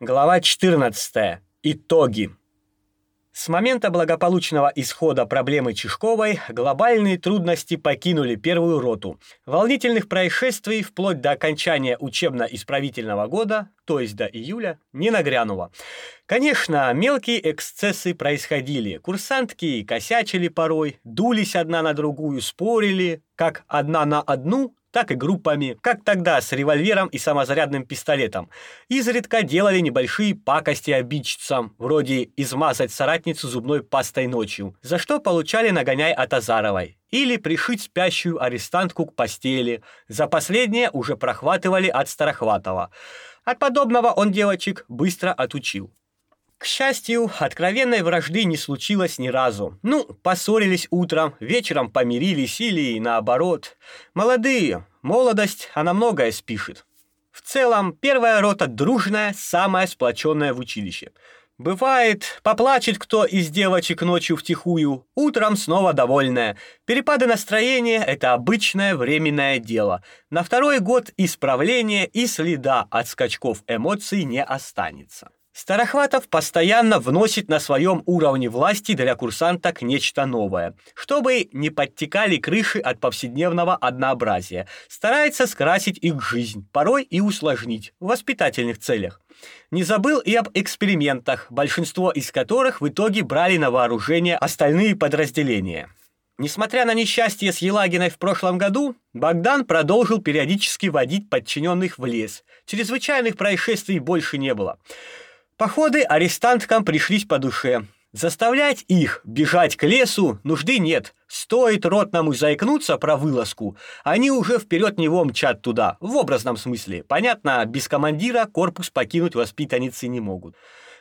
Глава 14. Итоги. С момента благополучного исхода проблемы Чешковой глобальные трудности покинули первую роту. Волнительных происшествий вплоть до окончания учебно-исправительного года, то есть до июля, не нагрянуло. Конечно, мелкие эксцессы происходили. Курсантки косячили порой, дулись одна на другую, спорили, как одна на одну, так и группами, как тогда с револьвером и самозарядным пистолетом. Изредка делали небольшие пакости обидчицам, вроде измазать соратницу зубной пастой ночью, за что получали нагоняй от Азаровой. Или пришить спящую арестантку к постели. За последнее уже прохватывали от Старохватова. От подобного он девочек быстро отучил. К счастью, откровенной вражды не случилось ни разу. Ну, поссорились утром, вечером помирились или наоборот. Молодые, молодость, она многое спишет. В целом, первая рота дружная, самая сплоченная в училище. Бывает, поплачет кто из девочек ночью втихую, утром снова довольная. Перепады настроения – это обычное временное дело. На второй год исправления и следа от скачков эмоций не останется. Старохватов постоянно вносит на своем уровне власти для курсанток нечто новое, чтобы не подтекали крыши от повседневного однообразия. Старается скрасить их жизнь, порой и усложнить в воспитательных целях. Не забыл и об экспериментах, большинство из которых в итоге брали на вооружение остальные подразделения. Несмотря на несчастье с Елагиной в прошлом году, Богдан продолжил периодически водить подчиненных в лес. Чрезвычайных происшествий больше не было. Походы арестанткам пришлись по душе. Заставлять их бежать к лесу нужды нет. Стоит ротному заикнуться про вылазку, они уже вперед него мчат туда, в образном смысле. Понятно, без командира корпус покинуть воспитанницы не могут.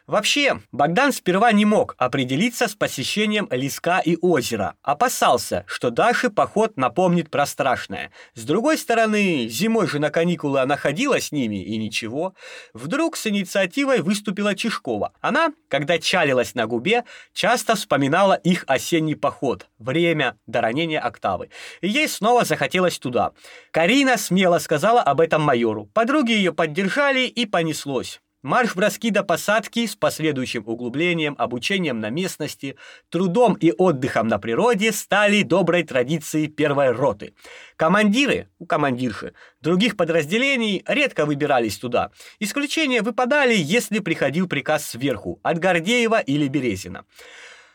Вообще, Богдан сперва не мог определиться с посещением леска и озера. Опасался, что Даше поход напомнит про страшное. С другой стороны, зимой же на каникулы она ходила с ними, и ничего. Вдруг с инициативой выступила Чешкова. Она, когда чалилась на губе, часто вспоминала их осенний поход, время до ранения октавы. И ей снова захотелось туда. Карина смело сказала об этом майору. Подруги ее поддержали, и понеслось. Марш-броски до посадки с последующим углублением, обучением на местности, трудом и отдыхом на природе стали доброй традицией первой роты. Командиры, у командирши, других подразделений редко выбирались туда. Исключения выпадали, если приходил приказ сверху, от Гордеева или Березина.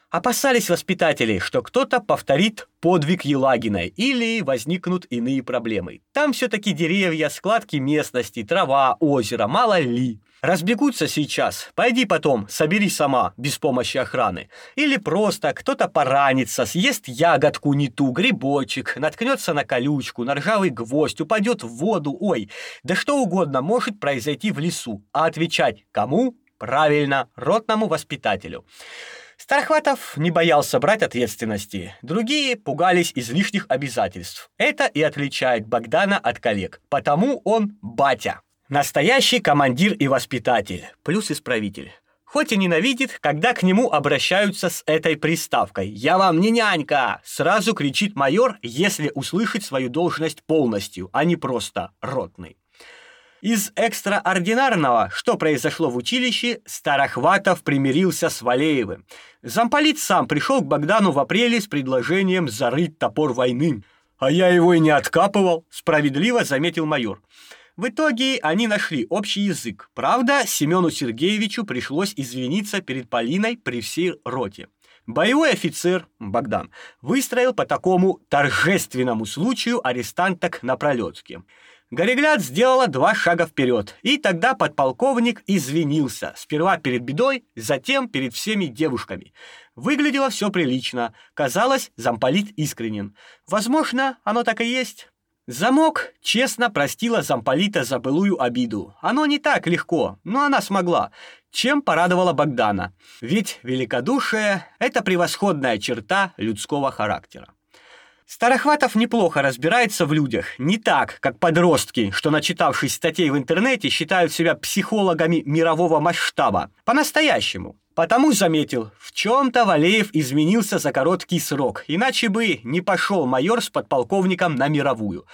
Опасались воспитатели, что кто-то повторит подвиг Елагиной или возникнут иные проблемы. Там все-таки деревья, складки местности, трава, озеро, мало ли. Разбегутся сейчас, пойди потом, собери сама, без помощи охраны. Или просто кто-то поранится, съест ягодку не ту, грибочек, наткнется на колючку, на ржавый гвоздь, упадет в воду, ой, да что угодно может произойти в лесу. А отвечать кому? Правильно, ротному воспитателю. Стархватов не боялся брать ответственности. Другие пугались излишних обязательств. Это и отличает Богдана от коллег. Потому он батя. Настоящий командир и воспитатель, плюс исправитель. Хоть и ненавидит, когда к нему обращаются с этой приставкой. «Я вам не нянька!» Сразу кричит майор, если услышит свою должность полностью, а не просто ротный. Из экстраординарного, что произошло в училище, Старохватов примирился с Валеевым. Замполит сам пришел к Богдану в апреле с предложением зарыть топор войны. «А я его и не откапывал», — справедливо заметил майор. В итоге они нашли общий язык. Правда, Семену Сергеевичу пришлось извиниться перед Полиной при всей роте. Боевой офицер Богдан выстроил по такому торжественному случаю арестанток на пролетке. Горегляд сделала два шага вперед, и тогда подполковник извинился, сперва перед бедой, затем перед всеми девушками. Выглядело все прилично, казалось, замполит искренен. Возможно, оно так и есть. Замок честно простила замполита за былую обиду. Оно не так легко, но она смогла, чем порадовала Богдана. Ведь великодушие — это превосходная черта людского характера. Старохватов неплохо разбирается в людях, не так, как подростки, что, начитавшись статей в интернете, считают себя психологами мирового масштаба. По-настоящему. Потому заметил, в чем-то Валеев изменился за короткий срок, иначе бы не пошел майор с подполковником на мировую.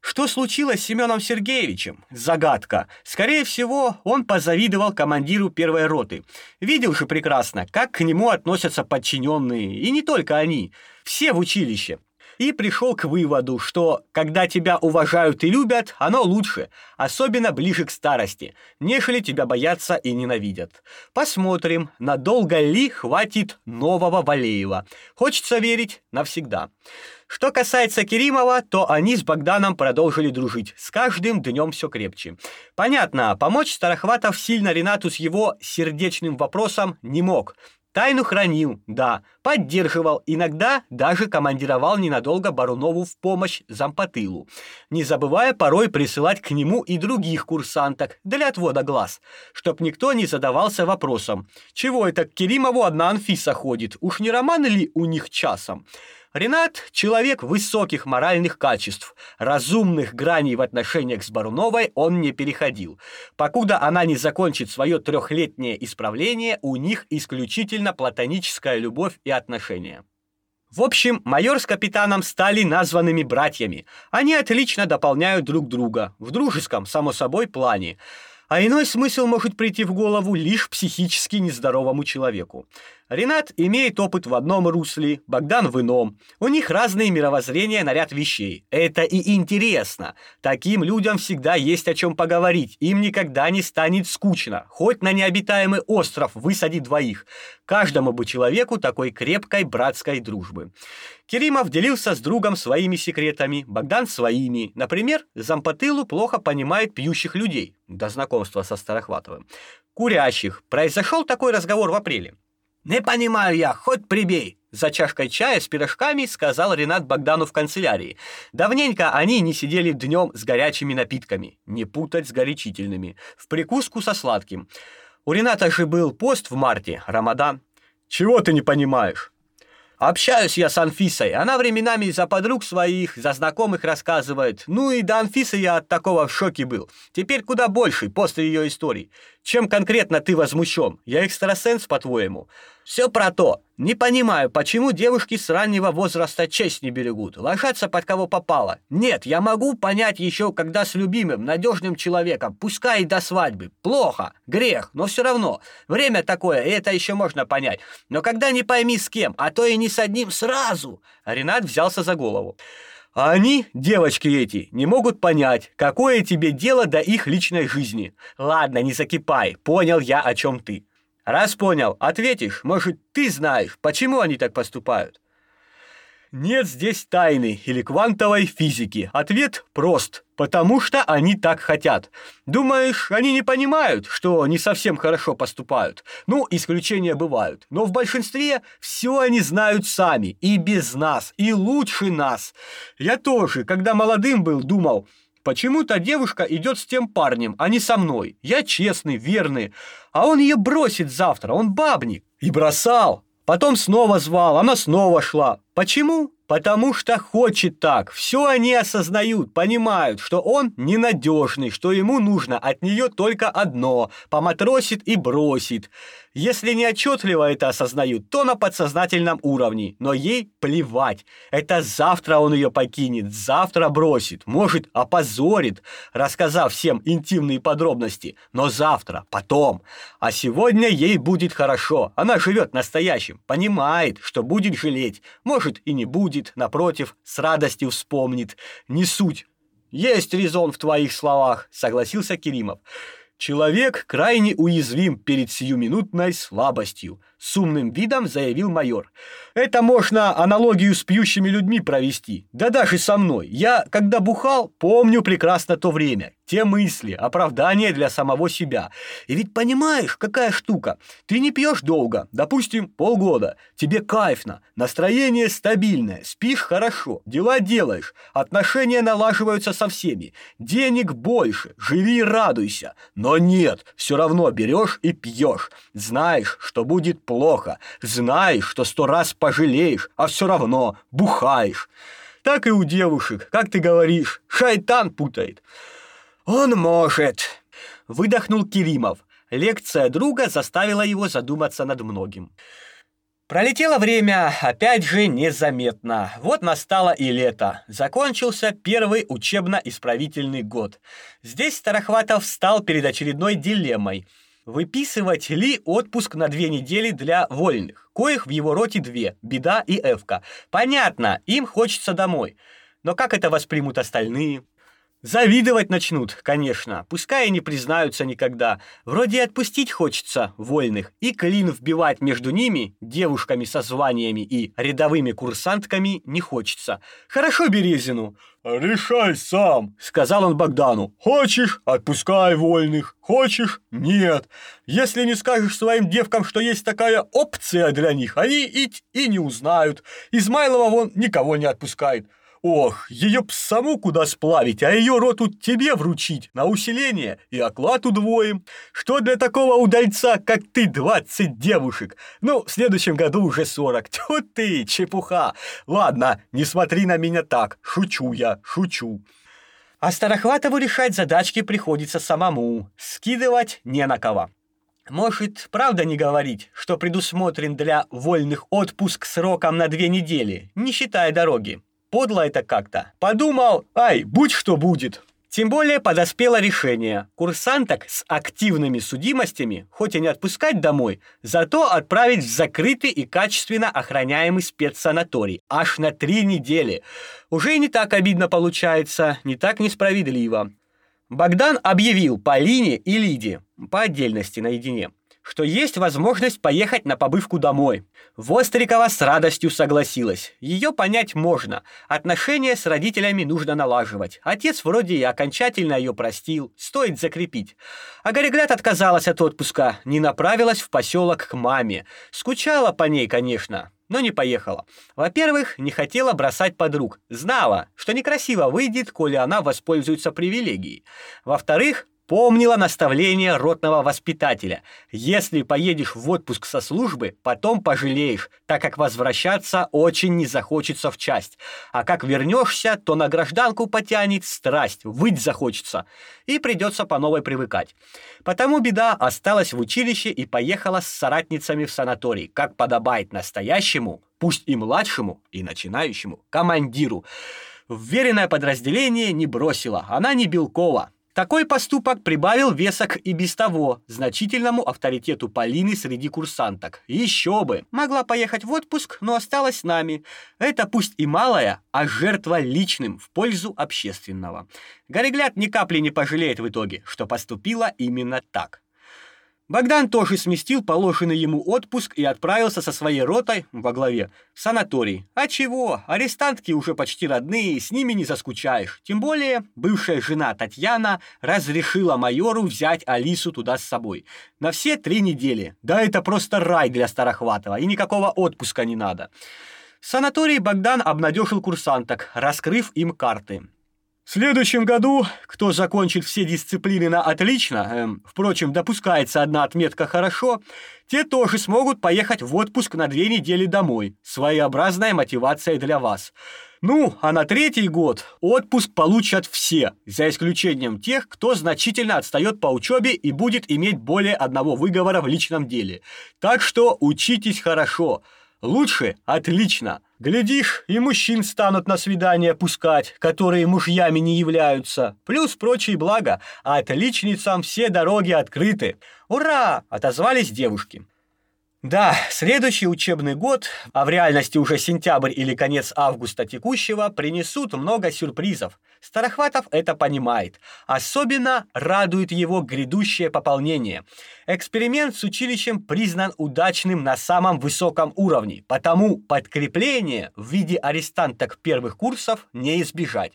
Что случилось с Семеном Сергеевичем? Загадка. Скорее всего, он позавидовал командиру первой роты. Видел же прекрасно, как к нему относятся подчиненные, и не только они, все в училище и пришел к выводу, что когда тебя уважают и любят, оно лучше, особенно ближе к старости, нежели тебя боятся и ненавидят. Посмотрим, надолго ли хватит нового Валеева. Хочется верить навсегда. Что касается Керимова, то они с Богданом продолжили дружить. С каждым днем все крепче. Понятно, помочь Старохватов сильно Ренату с его сердечным вопросом не мог. Тайну хранил, да, поддерживал, иногда даже командировал ненадолго Барунову в помощь зампотылу, не забывая порой присылать к нему и других курсанток для отвода глаз, чтоб никто не задавался вопросом, чего это к Керимову одна Анфиса ходит, уж не роман ли у них часом? Ренат – человек высоких моральных качеств, разумных граней в отношениях с Баруновой он не переходил. Покуда она не закончит свое трехлетнее исправление, у них исключительно платоническая любовь и отношения. В общем, майор с капитаном стали названными братьями. Они отлично дополняют друг друга, в дружеском, само собой, плане. А иной смысл может прийти в голову лишь психически нездоровому человеку. Ренат имеет опыт в одном русле, Богдан в ином. У них разные мировоззрения на ряд вещей. Это и интересно. Таким людям всегда есть о чем поговорить. Им никогда не станет скучно. Хоть на необитаемый остров высади двоих. Каждому бы человеку такой крепкой братской дружбы. Керимов делился с другом своими секретами, Богдан своими. Например, зампотылу плохо понимает пьющих людей. До знакомства со Старохватовым. Курящих. Произошел такой разговор в апреле. «Не понимаю я, хоть прибей!» За чашкой чая с пирожками сказал Ренат Богдану в канцелярии. Давненько они не сидели днем с горячими напитками, не путать с горячительными, в прикуску со сладким. У Рената же был пост в марте, Рамадан. «Чего ты не понимаешь?» Общаюсь я с Анфисой. Она временами за подруг своих, за знакомых рассказывает. Ну и до Анфисы я от такого в шоке был. Теперь куда больше после ее истории. Чем конкретно ты возмущен? Я экстрасенс, по-твоему? Все про то. Не понимаю, почему девушки с раннего возраста честь не берегут, ложатся под кого попало. Нет, я могу понять еще, когда с любимым, надежным человеком, пускай и до свадьбы. Плохо, грех, но все равно. Время такое, и это еще можно понять. Но когда не пойми с кем, а то и не с одним сразу. Ренат взялся за голову. А они, девочки эти, не могут понять, какое тебе дело до их личной жизни. Ладно, не закипай, понял я, о чем ты. Раз понял, ответишь, может, ты знаешь, почему они так поступают. Нет здесь тайны или квантовой физики. Ответ прост. Потому что они так хотят. Думаешь, они не понимают, что не совсем хорошо поступают? Ну, исключения бывают. Но в большинстве все они знают сами. И без нас, и лучше нас. Я тоже, когда молодым был, думал, Почему-то девушка идет с тем парнем, а не со мной. Я честный, верный. А он ее бросит завтра, он бабник. И бросал. Потом снова звал, она снова шла. Почему? Потому что хочет так. Все они осознают, понимают, что он ненадежный, что ему нужно от нее только одно – поматросит и бросит. Если не отчетливо это осознают, то на подсознательном уровне, но ей плевать. Это завтра он ее покинет, завтра бросит, может, опозорит, рассказав всем интимные подробности, но завтра, потом. А сегодня ей будет хорошо, она живет настоящим, понимает, что будет жалеть, может и не будет будет, напротив, с радостью вспомнит. Не суть. Есть резон в твоих словах, согласился Керимов. Человек крайне уязвим перед сиюминутной слабостью с умным видом заявил майор. Это можно аналогию с пьющими людьми провести. Да даже со мной. Я, когда бухал, помню прекрасно то время. Те мысли, оправдания для самого себя. И ведь понимаешь, какая штука. Ты не пьешь долго, допустим, полгода. Тебе кайфно, настроение стабильное, спишь хорошо, дела делаешь, отношения налаживаются со всеми, денег больше, живи и радуйся. Но нет, все равно берешь и пьешь. Знаешь, что будет плохо. Знаешь, что сто раз пожалеешь, а все равно бухаешь. Так и у девушек, как ты говоришь, шайтан путает. Он может, выдохнул Киримов. Лекция друга заставила его задуматься над многим. Пролетело время, опять же, незаметно. Вот настало и лето. Закончился первый учебно-исправительный год. Здесь Старохватов встал перед очередной дилеммой. Выписывать ли отпуск на две недели для вольных? Коих в его роте две – Беда и Эвка. Понятно, им хочется домой. Но как это воспримут остальные? Завидовать начнут, конечно, пускай и не признаются никогда. Вроде и отпустить хочется вольных, и клин вбивать между ними, девушками со званиями и рядовыми курсантками, не хочется. Хорошо Березину. «Решай сам», — сказал он Богдану. «Хочешь — отпускай вольных, хочешь — нет. Если не скажешь своим девкам, что есть такая опция для них, они и, и не узнают. Измайлова вон никого не отпускает». Ох, ее б саму куда сплавить, а ее роту тебе вручить на усиление и оклад удвоим. Что для такого удальца, как ты, двадцать девушек? Ну, в следующем году уже сорок. Тьфу ты, чепуха. Ладно, не смотри на меня так, шучу я, шучу. А Старохватову решать задачки приходится самому, скидывать не на кого. Может, правда не говорить, что предусмотрен для вольных отпуск сроком на две недели, не считая дороги? Подло это как-то. Подумал, ай, будь что будет. Тем более подоспело решение. Курсанток с активными судимостями, хоть и не отпускать домой, зато отправить в закрытый и качественно охраняемый спецсанаторий аж на три недели. Уже не так обидно получается, не так несправедливо. Богдан объявил Полине и Лиде по отдельности наедине, что есть возможность поехать на побывку домой. Вострикова с радостью согласилась. Ее понять можно. Отношения с родителями нужно налаживать. Отец вроде и окончательно ее простил, стоит закрепить. А Горегляд отказалась от отпуска, не направилась в поселок к маме. Скучала по ней, конечно, но не поехала. Во-первых, не хотела бросать подруг. Знала, что некрасиво выйдет, коли она воспользуется привилегией. Во-вторых, Помнила наставление ротного воспитателя. Если поедешь в отпуск со службы, потом пожалеешь, так как возвращаться очень не захочется в часть. А как вернешься, то на гражданку потянет страсть, выть захочется. И придется по новой привыкать. Потому беда осталась в училище и поехала с соратницами в санаторий, как подобает настоящему, пусть и младшему, и начинающему, командиру. Вверенное подразделение не бросила, она не Белкова. Такой поступок прибавил весок и без того значительному авторитету Полины среди курсанток. Еще бы! Могла поехать в отпуск, но осталась с нами. Это пусть и малая, а жертва личным в пользу общественного. Горегляд ни капли не пожалеет в итоге, что поступила именно так. Богдан тоже сместил положенный ему отпуск и отправился со своей ротой во главе в санаторий. А чего? Арестантки уже почти родные, с ними не заскучаешь. Тем более, бывшая жена Татьяна разрешила майору взять Алису туда с собой. На все три недели. Да это просто рай для Старохватова, и никакого отпуска не надо. В санатории Богдан обнадежил курсанток, раскрыв им карты. В следующем году, кто закончит все дисциплины на отлично, эм, впрочем, допускается одна отметка хорошо, те тоже смогут поехать в отпуск на две недели домой. Своеобразная мотивация для вас. Ну, а на третий год отпуск получат все, за исключением тех, кто значительно отстает по учебе и будет иметь более одного выговора в личном деле. Так что учитесь хорошо. Лучше отлично. Глядишь, и мужчин станут на свидания пускать, которые мужьями не являются. Плюс прочие блага, а отличницам все дороги открыты. Ура! отозвались девушки. Да, следующий учебный год, а в реальности уже сентябрь или конец августа текущего, принесут много сюрпризов. Старохватов это понимает. Особенно радует его грядущее пополнение. Эксперимент с училищем признан удачным на самом высоком уровне, потому подкрепление в виде арестанток первых курсов не избежать.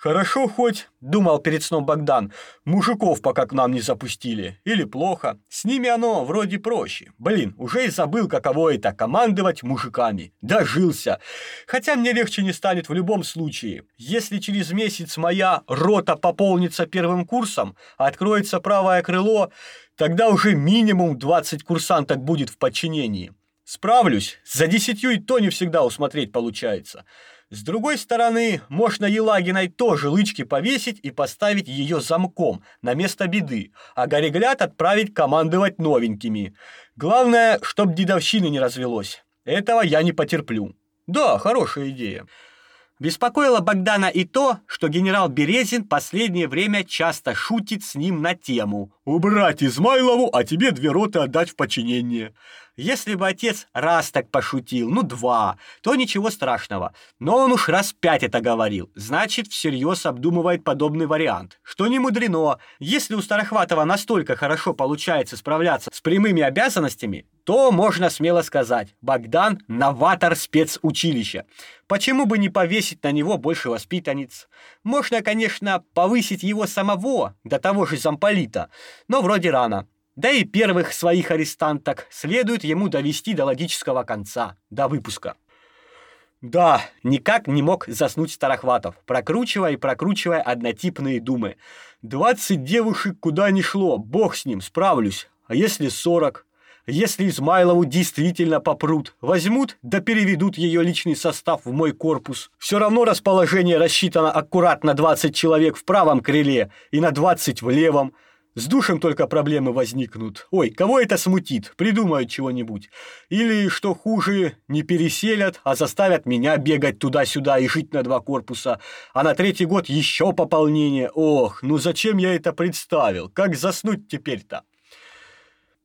Хорошо хоть, думал перед сном Богдан, мужиков пока к нам не запустили. Или плохо. С ними оно вроде проще. Блин, уже и забыл, каково это командовать мужиками. Дожился. Хотя мне легче не станет в любом случае. Если через месяц моя рота пополнится первым курсом, откроется правое крыло, тогда уже минимум 20 курсанток будет в подчинении. Справлюсь. За десятью и то не всегда усмотреть получается. С другой стороны, можно Елагиной тоже лычки повесить и поставить ее замком на место беды, а Горегляд отправить командовать новенькими. Главное, чтоб дедовщины не развелось. Этого я не потерплю. Да, хорошая идея. Беспокоило Богдана и то, что генерал Березин последнее время часто шутит с ним на тему «Убрать Измайлову, а тебе две роты отдать в подчинение». Если бы отец раз так пошутил, ну два, то ничего страшного. Но он уж раз пять это говорил, значит, всерьез обдумывает подобный вариант. Что не мудрено, если у Старохватова настолько хорошо получается справляться с прямыми обязанностями, то можно смело сказать, Богдан – новатор спецучилища. Почему бы не повесить на него больше воспитанниц? Можно, конечно, повысить его самого, до того же замполита, но вроде рано. Да и первых своих арестанток следует ему довести до логического конца, до выпуска. Да, никак не мог заснуть Старохватов, прокручивая и прокручивая однотипные думы. «Двадцать девушек куда ни шло, бог с ним, справлюсь. А если сорок? Если Измайлову действительно попрут, возьмут да переведут ее личный состав в мой корпус. Все равно расположение рассчитано аккуратно 20 человек в правом крыле и на 20 в левом. С душем только проблемы возникнут. Ой, кого это смутит? Придумают чего-нибудь. Или, что хуже, не переселят, а заставят меня бегать туда-сюда и жить на два корпуса. А на третий год еще пополнение. Ох, ну зачем я это представил? Как заснуть теперь-то?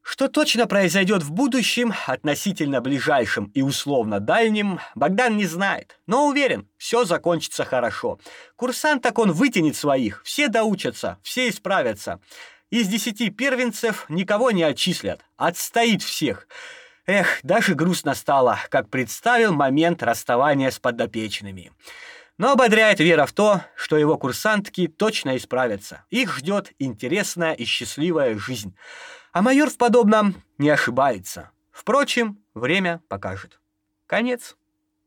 Что точно произойдет в будущем, относительно ближайшем и условно дальнем, Богдан не знает, но уверен, все закончится хорошо. Курсант так он вытянет своих, все доучатся, все исправятся. Из десяти первенцев никого не отчислят, отстоит всех. Эх, даже грустно стало, как представил момент расставания с подопечными. Но ободряет вера в то, что его курсантки точно исправятся. Их ждет интересная и счастливая жизнь. А майор в подобном не ошибается. Впрочем, время покажет. Конец.